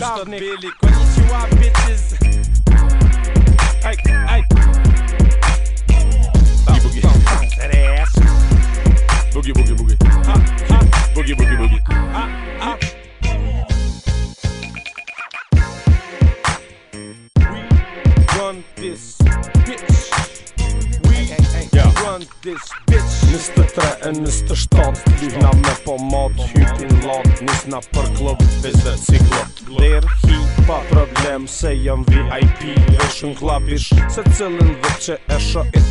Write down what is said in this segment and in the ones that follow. Billy. Konnichiwa, bitches. Boogie, boogie. Boogie, boogie, boogie. Boogie, We run this bitch. We hey, hey, hey. run this bitch. Nis të tre e nis të shtat Liv me po mat, hypin lat Nisna na për klub, vizet si klub Der hi pa problem se jam VIP vesh shun se cilin dhe që e shë i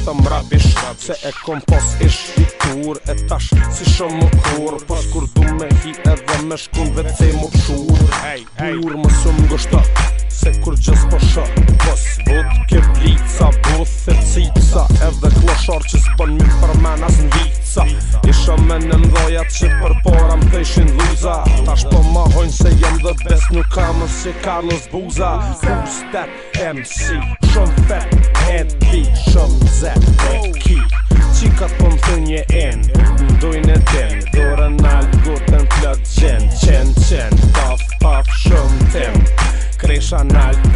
Se e kom pos ish i tur e tash si shumë më kur Pas kur du me hi edhe me shkun Vete më pshur Ej, më së më Se kur gjës po shë Pos vëtë kërë lica Vëtë e cica edhe shorë që s'pon mjën për mena së në vica Isha me në mdojat që për pora më të luza Ta shpo më hojnë se jem dhe bes nuk kamë si ka në zbuza Who's that MC? Shumë fat, head beat, shumë zep e ki Qika po më thënje një end, më dujnë e den Dore në alë gutën të lëtë qenë, qenë, qenë Tof, shumë tem, kresha në alë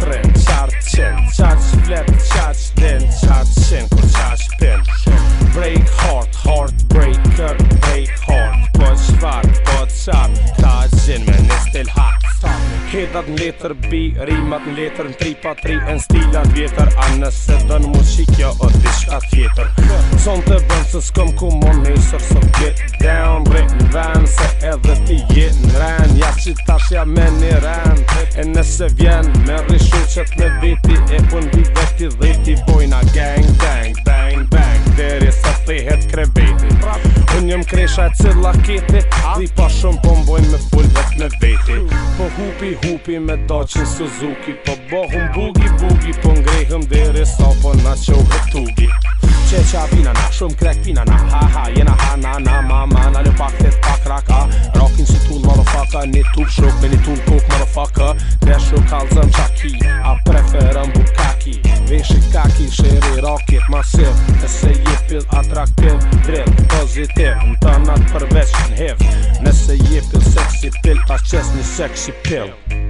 Kedat në letër bi, rimat në letër në tri pa tri Në stilat vjetër, a nëse dë në o diska tjetër Son të bënë se s'kom ku mon nësër So get down, bre në ven, se edhe ti jet në ren Ja që tash ja me në ren E nëse vjen, me rishu që të viti E pun di veti dhe ti bojna gang, bang, bang, bang Deri sa thihet kreveti Unë jëm kresha e cilla kiti Dhi pa shumë pomboj me full vet me veti hupi hupi me doqin Suzuki Po bohum bugi bugi po ngrehëm dere sa po na qo hëtugi Qe qa pina na shumë krek pina na ha ha jena ha na na ma ma na le pak të pak raka Rockin si tull motherfucka ni tuk shuk me ni tull kuk motherfucka Dhe shuk kalzëm qaki a preferëm bukaki Vishik kaki shiri rocket masiv Ese jepil atraktiv drill pozitiv Më të natë përveç në hef Nëse je pil seksi pil Pas qes një seksi pil